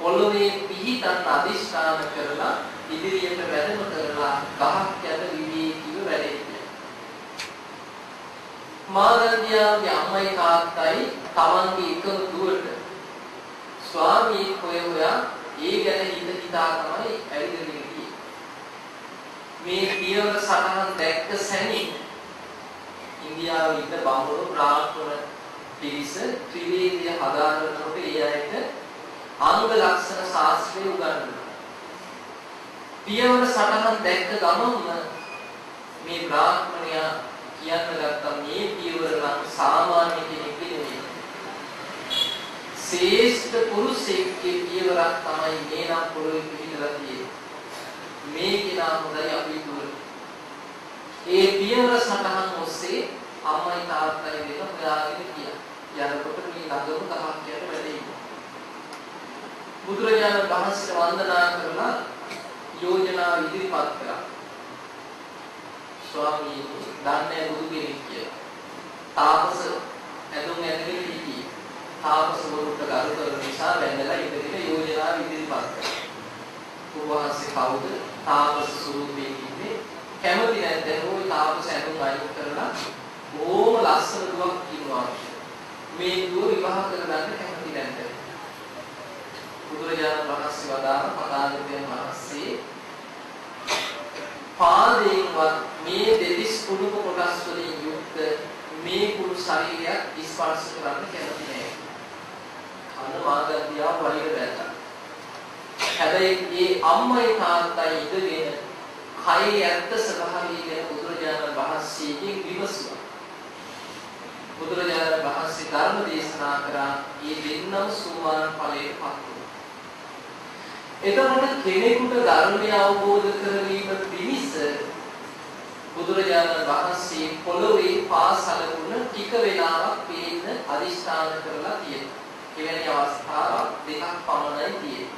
පොළොවේ පිහිටන් අදිෂ්ඨාන කරලා ඉදිරියට වැඩම කරලා ගහක් යට විවේකීව වැඩෙන්නේ. මාගන්දියාගේ අම්මයි තාත්තයි තමන්ගේ එකම දුවට ස්වාමී හොය හොයා ඒ ගැන හිත හිතා තමයි ඇවිදගෙන ගියේ. මේ පියවර සටහන් දැක්ක සැනින් ඉන්දියාවේ ඉන්න බමුණු බ්‍රාහ්මණ පිරිස ත්‍රිවේදය හදාගන්නකොට ඒ අයට අංග ලක්ෂණ ශාස්ත්‍රය උගන්වනවා. පියවර සටහන් දැක්ක ගමන්ම මේ බ්‍රාහ්මණයා කියන්න ගත්තා මේ පියවර නම් සාමාන්‍ය කෙනෙක් නෙවෙයි. ශ්‍රේෂ්ඨ පුරුෂයෙක්ගේ පියවරක් තමයි මේ නම් පොළොවේ පිහිටලා තියෙන්නේ. මේ කෙනා හොඳයි අපි දුර. ඒ පියවර සටහන් ඔස්සේ අම්මයි තාත්තයි දෙක හොයාගෙන ගියා. යනකොට මේ ළඟම ගහක් යට වැඩේ. බුදුරජාණන් වහන්සේ වන්දනා කරලා යෝජනා ඉදිරිපත් කළා. ස්වාමීනි දන්නේ බුදු කෙනෙක් කියලා. තාපස ඇඳුම් ඇඳගෙන හිටියේ. තාපස වරුන්ට ගරු කරන නිසා වැඳලා ඉදිරියට යෝජනා ඉදිරිපත් කළා. උන්වහන්සේ කවුද? තාපස ස්වරූපයෙන් ඉන්නේ. කැමති නැත්නම් ওই තාපස ඇඳුම් අයින් කරලා ඕම ලස්සන දුවක් කිව්වා. මේ දුව විවාහ කරගන්න කැමති නැත්නම් බුදුරජාණන් වහන්සේ වදාළ පදාදිතයන් වහන්සේ පාදයෙන්වත් මේ දෙතිස් කුණුක කොටස් වලින් යුක්ත මේ කුණු ශරීරයක් ස්පර්ශ කරන්න කැමති නෑ. අන්න මාගතියා වලිග දැක්කා. හැබැයි මේ අම්මයි තාත්තයි ඉඳගෙන කයේ ඇත්ත ස්වභාවය ගැන බුදුරජාණන් වහන්සේගෙන් විමසුවා. බුදුරජාණන් වහන්සේ ධර්ම දේශනා කරා මේ දෙන්නම සූමාන ඵලයට පත් වුණා. එතකොට කෙනෙකුට ධර්මය අවබෝධ කරගැනීම පිණිස බුදුරජාණන් වහන්සේ පොළොවේ පාසලකුණ ටික වේලාවක් පේන්න අදිෂ්ඨාන කරලා තියෙනවා. එවැනි අවස්ථාවක් දෙකක් පමණයි තියෙන්නේ.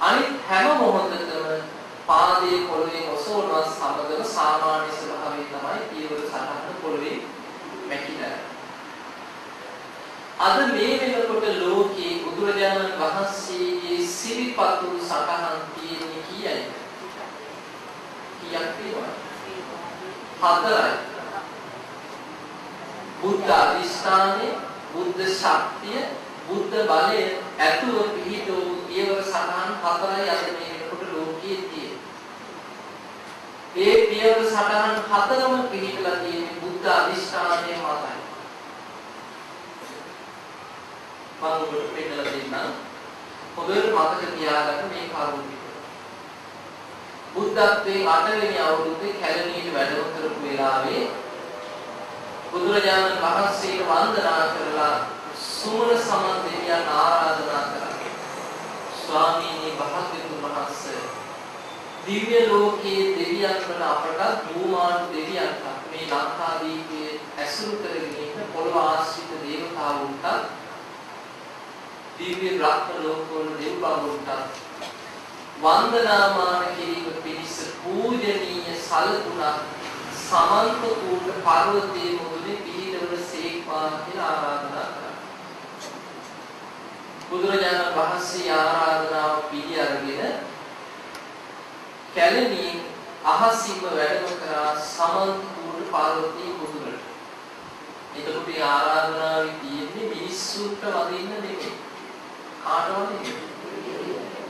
අනිත් හැම මොහොතකම පාදයේ පොළොවේ ඔසවනවා සමගම සාමාන්‍ය ස්වභාවය තමයි පියවර සටහන පොළොවේ මැකිලා. අද මේ වෙනකොට ලෝකේ බුදුරජාණන් වහන්සේගේ සිරිපතු සටහන් තියෙන්නේ කීයද? කීයක් තියෙනවද? හතරයි. බුද්ධ අධිෂ්ඨානය, බුද්ධ ශක්තිය, බුද්ධ බලය ඇතුව පිහිටෝ පියවර සටහන් හතරයි අද මේ වෙනකොට ලෝකයේ තියෙන්නේ. ඒ පියවර සටහන් හතරම පිහිටලා තියෙන්නේ බුද්ධ අධිෂ්ඨානය මතයි. මම ඔබට පෙන්නලා දෙන්නම්. හොඳට මතක තියාගන්න මේ කරුණ ටික. බුද්ධත්වයේ 8 වෙනි අවුරුද්දේ කැලණියට වැඩම කරපු වෙලාවේ බුදුරජාණන් වහන්සේට වන්දනා කරලා සුමන සමන් දෙවියන් ආරාධනා කරා. ස්වාමීනි භාග්‍යතුන් වහන්සේ දිව්‍ය ලෝකයේ දෙවියන් වන අපට භූමාන දෙවියන්ට මේ ලංකාදීපයේ ඇසුරු කරගෙන ඉන්න පොළොව ආශ්‍රිත දේවතාවුන්ට දිව්‍ය බ්‍රහ්ම ලෝකවල දෙව්බඹුන්ට වන්දනාමාන කිරීම පිණිස පූජනීය සලකුණක් සමන්ත කූට පර්වතයේ මුදුනේ පිහිටවන සේක්වා කියලා ආරාධනා කරා. බුදුරජාණන් වහන්සේ ආරාධනාව පිළි අරගෙන කැලණියෙන් අහසින්ම වැඩම කරා සමන්ත කූට පර්වතයේ මුදුනට. එතකොට මේ ආරාධනාවේ තියෙන්නේ මිනිස්සුන්ට වදින්න නෙමෙයි. කාටවත්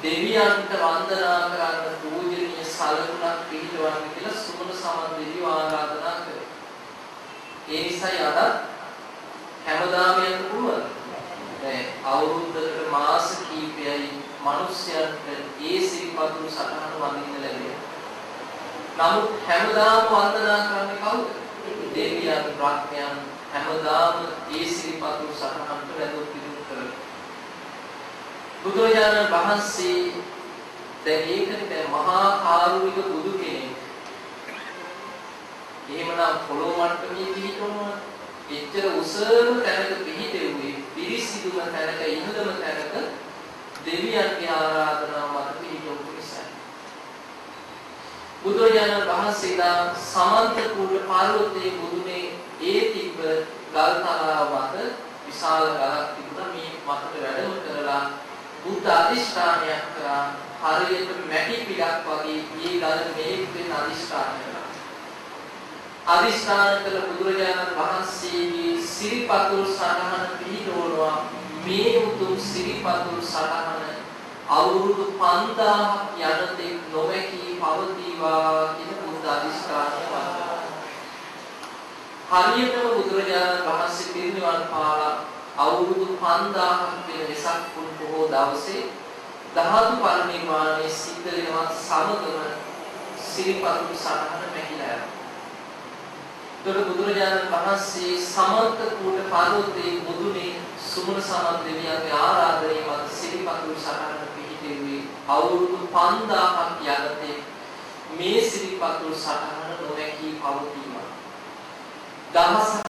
දෙවියන්ට වන්දනා කරන්න පූජනීය සලකුණක් පිළිවන්න කියලා සුමන සමන් දෙවියෝ ආරාධනා කරේ. ඒ නිසායි අද හැමදාම යන්න පුළුවන්. දැන් අවුරුද්දකට මාස කීපයයි මිනිස්යන්ට ඒ සිරිපතුරු සටහන වඳින්න ලැබෙනවා. නමුත් හැමදාම වන්දනා කරන්නේ කවුද? දෙවියන් බ්‍රහ්මයන් හැමදාම ඒ වහන්සේ දැන් ඒකනේ දැන් මහා කාරුණික බුදු කෙනෙක්. එහෙමනම් පොළොව මට්ටමේ පිහිටවනවා. එච්චර උසම තැනක පිහිටෙන්නේ පිරිසිදුම තැනක ඉහළම තැනක දෙවියන්ගේ ආරාධනාව මත පිහිටවපු නිසා. බුදුරජාණන් වහන්සේලා සමන්ත කුල පාර්වතී බුදුනේ ඒ තිබ්බ ගල් තලාව මත විශාල ගලක් තිබුණා මේ මතට වැඩම කරලා බුද්ධ අධිෂ්ඨානයක් කරා හරියට මැටි පිටක් වගේ මේ ගල මේ වෙන අධිෂ්ඨානය කරා. අධිෂ්ඨාන කළ බුදුරජාණන් වහන්සේගේ සිරිපතුල් සටහන පිළිනෝනවා මේ උතුම් සිරිපතුල් සටහන අවුරුදු 5000ක් යනතෙක් නොමැකී පවතිවා කියන බුද්ධ අධිෂ්ඨානය වන්දනා. හරියටම බුදුරජාණන් වහන්සේ පිරිනිවන් පාලා අවුරුදු 5000ක් වෙන වෙසක් පුන් පොහෝ දවසේ ධාතු පරිනිර්වාණය සිද්ධ වෙනවා සමගම සිරිපතුල් සටහන මැකිලා යනවා. ඒතර බුදුරජාණන් වහන්සේ සමන්ත කූට පර්වතයේ මුදුනේ සුමන සමන් දෙවියන්ගේ ආරාධනය මත සිරිපතුල් සටහන පිහිටෙව්වේ අවුරුදු 5000ක් යනතේ මේ සිරිපතුල් සටහන නොමැකී පවතිනවා. දහස්